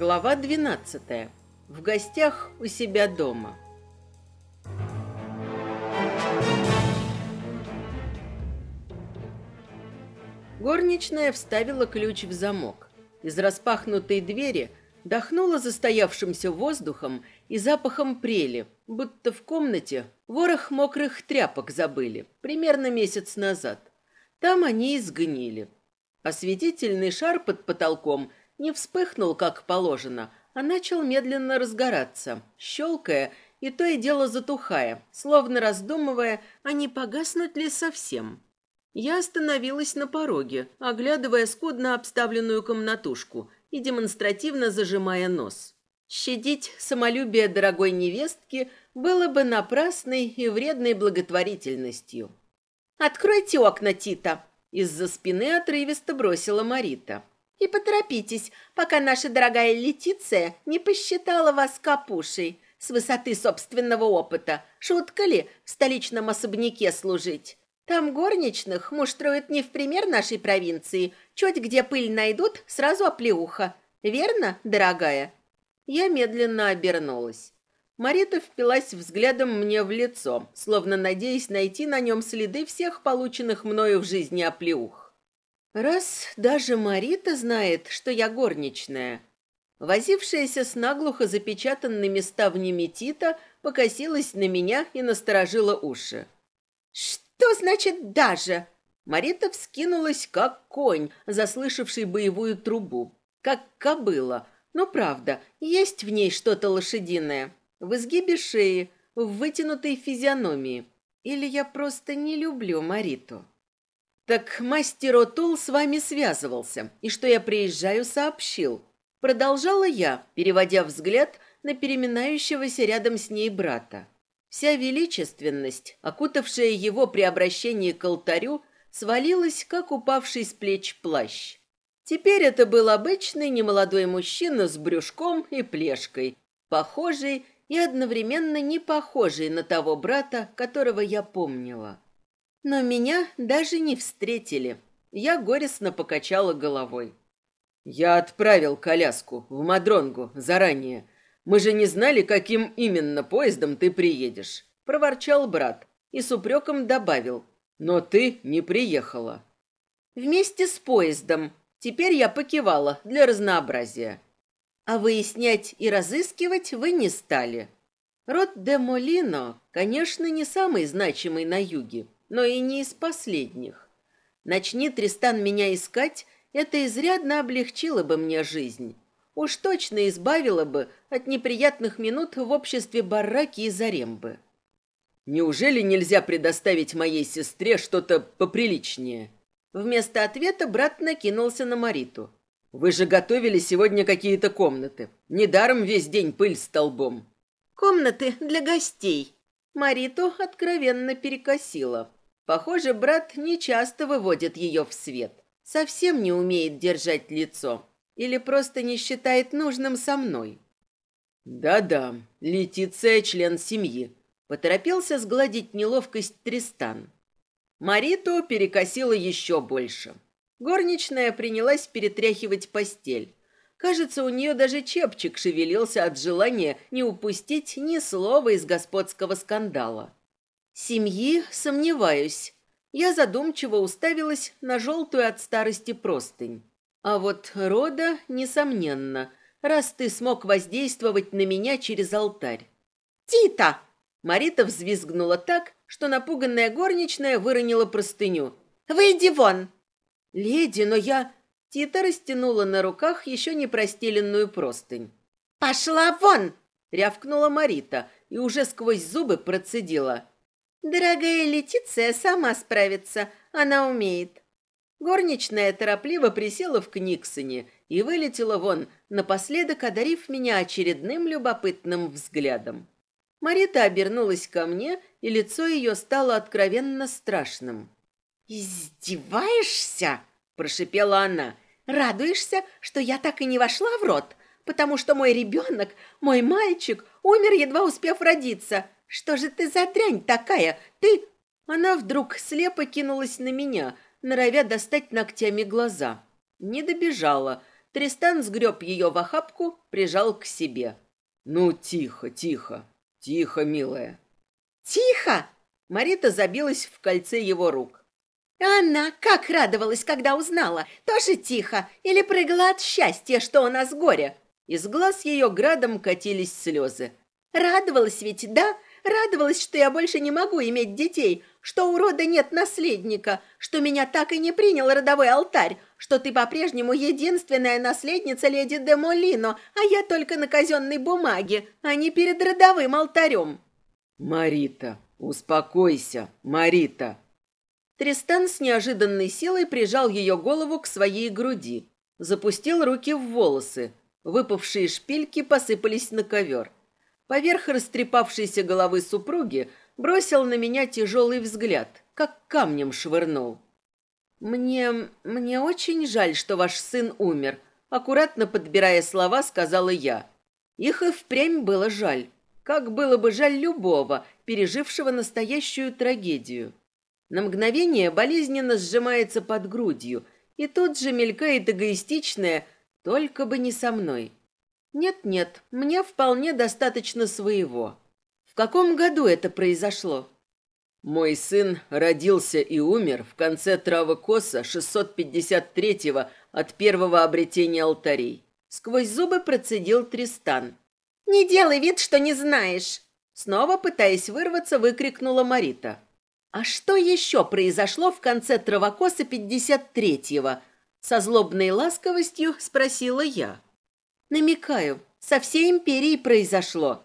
Глава 12. В гостях у себя дома. Горничная вставила ключ в замок. Из распахнутой двери дохнула застоявшимся воздухом и запахом прели, будто в комнате ворох мокрых тряпок забыли, примерно месяц назад. Там они и сгнили. Осветительный шар под потолком – не вспыхнул, как положено, а начал медленно разгораться, щелкая и то и дело затухая, словно раздумывая, а не погаснуть ли совсем. Я остановилась на пороге, оглядывая скудно обставленную комнатушку и демонстративно зажимая нос. Щадить самолюбие дорогой невестки было бы напрасной и вредной благотворительностью. «Откройте окна, Тита!» Из-за спины отрывисто бросила Марита. И поторопитесь, пока наша дорогая Летиция не посчитала вас капушей с высоты собственного опыта. Шутка ли в столичном особняке служить? Там горничных муштруют не в пример нашей провинции. Чуть где пыль найдут, сразу оплеуха. Верно, дорогая?» Я медленно обернулась. Марита впилась взглядом мне в лицо, словно надеясь найти на нем следы всех полученных мною в жизни оплеух. Раз даже Марита знает, что я горничная. Возившаяся с наглухо запечатанными ставнями Тита покосилась на меня и насторожила уши. «Что значит «даже»?» Марита вскинулась, как конь, заслышавший боевую трубу. Как кобыла. Но правда, есть в ней что-то лошадиное. В изгибе шеи, в вытянутой физиономии. Или я просто не люблю Мариту. Так мастер Отул с вами связывался, и что я приезжаю, сообщил. Продолжала я, переводя взгляд на переминающегося рядом с ней брата. Вся величественность, окутавшая его при обращении к алтарю, свалилась, как упавший с плеч плащ. Теперь это был обычный немолодой мужчина с брюшком и плешкой, похожий и одновременно не похожий на того брата, которого я помнила. Но меня даже не встретили. Я горестно покачала головой. Я отправил коляску в Мадронгу заранее. Мы же не знали, каким именно поездом ты приедешь, проворчал брат и с упреком добавил: "Но ты не приехала". Вместе с поездом. Теперь я покивала для разнообразия. А выяснять и разыскивать вы не стали. Род де Молино, конечно, не самый значимый на юге но и не из последних. Начни Тристан меня искать, это изрядно облегчило бы мне жизнь. Уж точно избавило бы от неприятных минут в обществе бараки и зарембы. Неужели нельзя предоставить моей сестре что-то поприличнее? Вместо ответа брат накинулся на Мариту. Вы же готовили сегодня какие-то комнаты. Недаром весь день пыль столбом. Комнаты для гостей. Мариту откровенно перекосила. Похоже, брат нечасто выводит ее в свет. Совсем не умеет держать лицо. Или просто не считает нужным со мной. «Да-да, Летиция – член семьи», – поторопился сгладить неловкость Тристан. Мариту перекосила еще больше. Горничная принялась перетряхивать постель. Кажется, у нее даже чепчик шевелился от желания не упустить ни слова из господского скандала. Семьи сомневаюсь. Я задумчиво уставилась на желтую от старости простынь. А вот рода, несомненно, раз ты смог воздействовать на меня через алтарь. «Тита!» Марита взвизгнула так, что напуганная горничная выронила простыню. «Выйди вон!» «Леди, но я...» Тита растянула на руках еще не простеленную простынь. «Пошла вон!» — рявкнула Марита и уже сквозь зубы процедила. Дорогая Летиция сама справится, она умеет. Горничная торопливо присела в Книксоне и вылетела вон, напоследок одарив меня очередным любопытным взглядом. Марита обернулась ко мне, и лицо ее стало откровенно страшным. «Издеваешься?» – прошипела она. «Радуешься, что я так и не вошла в рот, потому что мой ребенок, мой мальчик, умер, едва успев родиться. Что же ты за дрянь такая? Ты...» Она вдруг слепо кинулась на меня, норовя достать ногтями глаза. Не добежала. Тристан сгреб ее в охапку, прижал к себе. «Ну, тихо, тихо, тихо, милая». «Тихо!» Марита забилась в кольце его рук. «Анна как радовалась, когда узнала! Тоже тихо! Или прыгала от счастья, что у нас горе!» Из глаз ее градом катились слезы. Радовалась ведь, да? Радовалась, что я больше не могу иметь детей, что у рода нет наследника, что меня так и не принял родовой алтарь, что ты по-прежнему единственная наследница леди де Молино, а я только на казенной бумаге, а не перед родовым алтарем». «Марита, успокойся, Марита!» Тристан с неожиданной силой прижал ее голову к своей груди, запустил руки в волосы, выпавшие шпильки посыпались на ковер – поверх растрепавшейся головы супруги бросил на меня тяжелый взгляд, как камнем швырнул. «Мне... мне очень жаль, что ваш сын умер», аккуратно подбирая слова, сказала я. Их и впрямь было жаль. Как было бы жаль любого, пережившего настоящую трагедию. На мгновение болезненно сжимается под грудью, и тут же мелькает эгоистичное «только бы не со мной». Нет-нет, мне вполне достаточно своего. В каком году это произошло? Мой сын родился и умер в конце травокоса 653-го от первого обретения алтарей. Сквозь зубы процедил Тристан. «Не делай вид, что не знаешь!» Снова пытаясь вырваться, выкрикнула Марита. «А что еще произошло в конце травокоса 53-го?» Со злобной ласковостью спросила я. Намекаю, со всей империей произошло.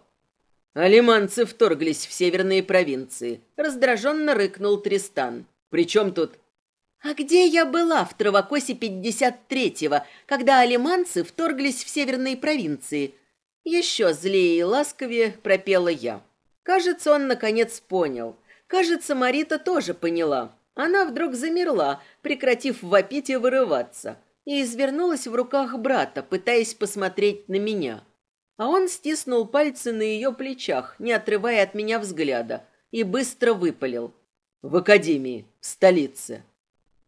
Алиманцы вторглись в северные провинции. Раздраженно рыкнул Тристан. Причем тут... А где я была в Травокосе 53-го, когда алиманцы вторглись в северные провинции? Еще злее и ласковее пропела я. Кажется, он наконец понял. Кажется, Марита тоже поняла. Она вдруг замерла, прекратив вопить и вырываться и извернулась в руках брата, пытаясь посмотреть на меня. А он стиснул пальцы на ее плечах, не отрывая от меня взгляда, и быстро выпалил. «В академии, в столице».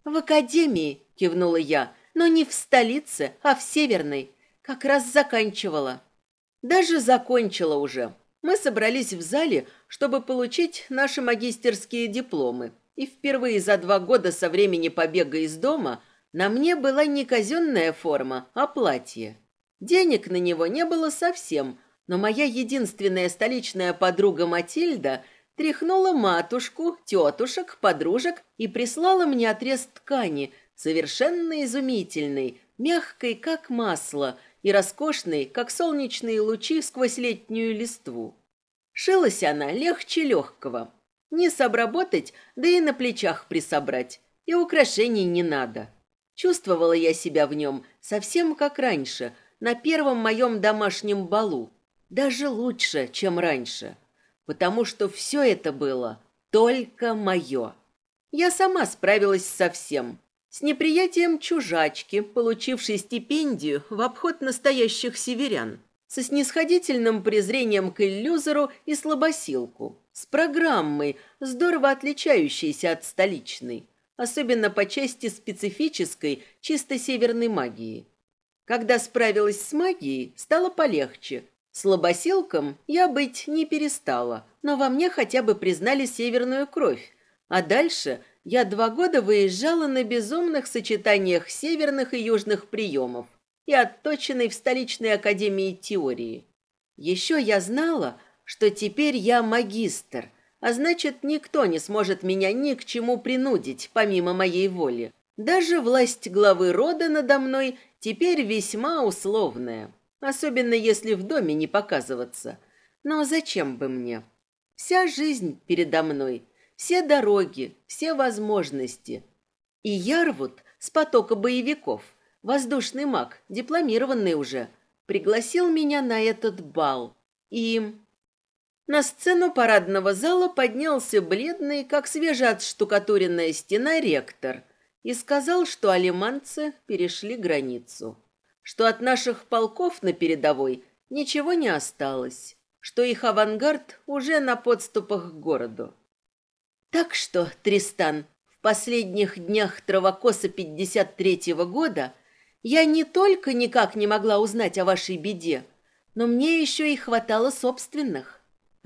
«В академии», — кивнула я, — «но не в столице, а в северной. Как раз заканчивала». «Даже закончила уже. Мы собрались в зале, чтобы получить наши магистерские дипломы, и впервые за два года со времени побега из дома — на мне была не казенная форма, а платье. Денег на него не было совсем, но моя единственная столичная подруга Матильда тряхнула матушку, тетушек, подружек и прислала мне отрез ткани, совершенно изумительный, мягкой, как масло, и роскошный как солнечные лучи сквозь летнюю листву. Шилась она легче легкого. Не обработать, да и на плечах присобрать, и украшений не надо. Чувствовала я себя в нем совсем как раньше, на первом моем домашнем балу. Даже лучше, чем раньше. Потому что все это было только мое. Я сама справилась со всем. С неприятием чужачки, получившей стипендию в обход настоящих северян. Со снисходительным презрением к иллюзору и слабосилку. С программой, здорово отличающейся от столичной особенно по части специфической, чисто северной магии. Когда справилась с магией, стало полегче. Слабоселком я быть не перестала, но во мне хотя бы признали северную кровь. А дальше я два года выезжала на безумных сочетаниях северных и южных приемов и отточенной в столичной академии теории. Еще я знала, что теперь я магистр – а значит, никто не сможет меня ни к чему принудить, помимо моей воли. Даже власть главы рода надо мной теперь весьма условная, особенно если в доме не показываться. Но зачем бы мне? Вся жизнь передо мной, все дороги, все возможности. И Ярвуд с потока боевиков, воздушный маг, дипломированный уже, пригласил меня на этот бал. И на сцену парадного зала поднялся бледный, как свежеотштукатуренная стена, ректор и сказал, что алиманцы перешли границу, что от наших полков на передовой ничего не осталось, что их авангард уже на подступах к городу. Так что, Тристан, в последних днях Травокоса 53-го года я не только никак не могла узнать о вашей беде, но мне еще и хватало собственных.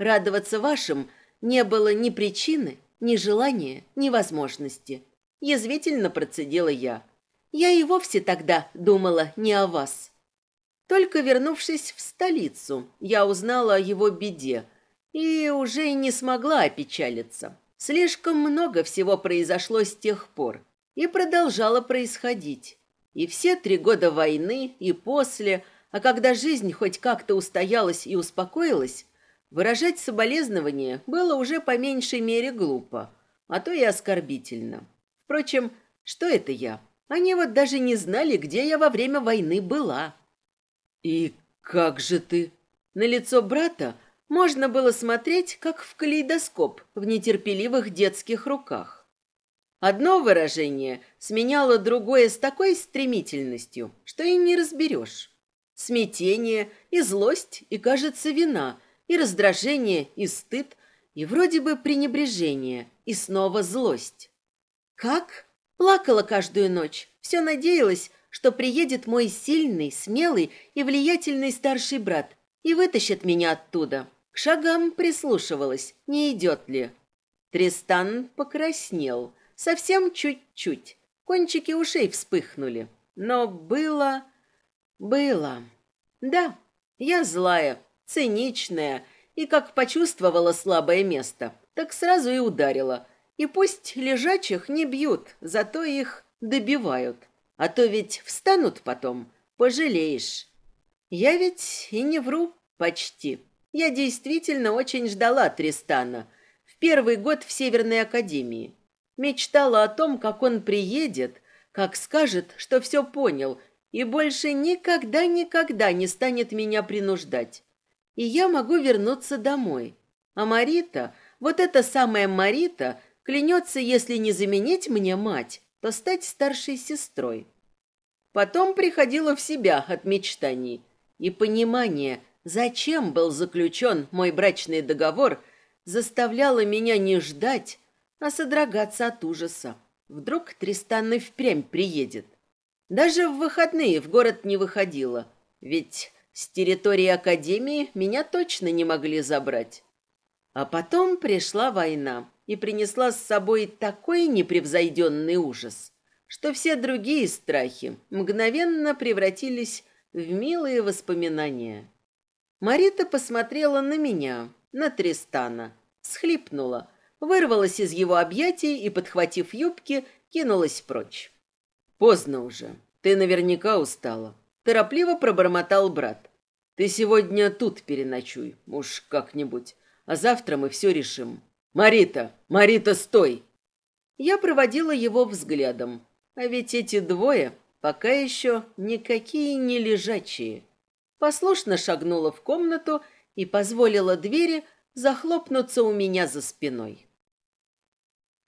Радоваться вашим не было ни причины, ни желания, ни возможности. Язвительно процедила я. Я и вовсе тогда думала не о вас. Только вернувшись в столицу, я узнала о его беде и уже не смогла опечалиться. Слишком много всего произошло с тех пор и продолжало происходить. И все три года войны, и после, а когда жизнь хоть как-то устоялась и успокоилась, Выражать соболезнования было уже по меньшей мере глупо, а то и оскорбительно. Впрочем, что это я? Они вот даже не знали, где я во время войны была. И как же ты? На лицо брата можно было смотреть, как в калейдоскоп в нетерпеливых детских руках. Одно выражение сменяло другое с такой стремительностью, что и не разберешь. Смятение и злость, и, кажется, вина и раздражение, и стыд, и вроде бы пренебрежение, и снова злость. Как? Плакала каждую ночь, все надеялась, что приедет мой сильный, смелый и влиятельный старший брат и вытащит меня оттуда. К шагам прислушивалась, не идет ли. Тристан покраснел, совсем чуть-чуть. Кончики ушей вспыхнули. Но было... было... Да, я злая, циничная, и как почувствовала слабое место, так сразу и ударила. И пусть лежачих не бьют, зато их добивают. А то ведь встанут потом, пожалеешь. Я ведь и не вру почти. Я действительно очень ждала Тристана в первый год в Северной Академии. Мечтала о том, как он приедет, как скажет, что все понял, и больше никогда-никогда не станет меня принуждать и я могу вернуться домой. А Марита, вот эта самая Марита, клянется, если не заменить мне мать, то стать старшей сестрой. Потом приходила в себя от мечтаний и понимание, зачем был заключен мой брачный договор, заставляло меня не ждать, а содрогаться от ужаса. Вдруг Тристан и впрямь приедет. Даже в выходные в город не выходила, ведь с территории Академии меня точно не могли забрать. А потом пришла война и принесла с собой такой непревзойденный ужас, что все другие страхи мгновенно превратились в милые воспоминания. Марита посмотрела на меня, на Тристана, схлипнула, вырвалась из его объятий и, подхватив юбки, кинулась прочь. «Поздно уже. Ты наверняка устала торопливо пробормотал брат. «Ты сегодня тут переночуй, муж, как-нибудь, а завтра мы все решим. Марита, Марита, стой!» Я проводила его взглядом. А ведь эти двое пока еще никакие не лежачие. Послушно шагнула в комнату и позволила двери захлопнуться у меня за спиной.